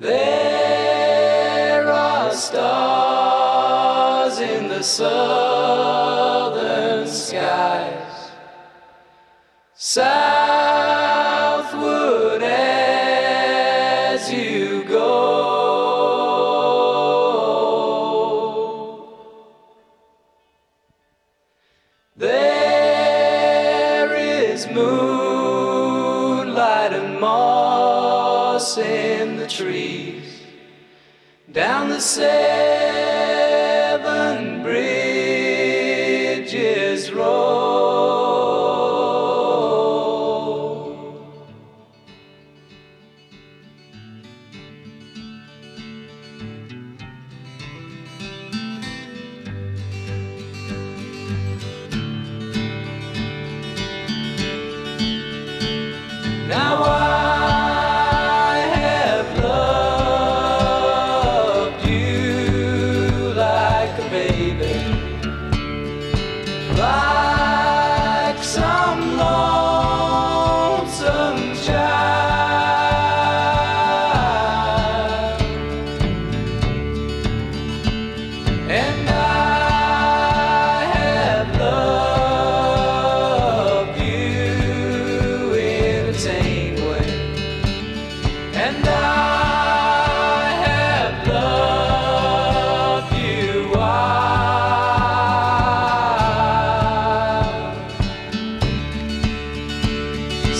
There are stars in the southern skies. Southward as you go. There is moonlight in the trees down the seven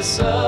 the.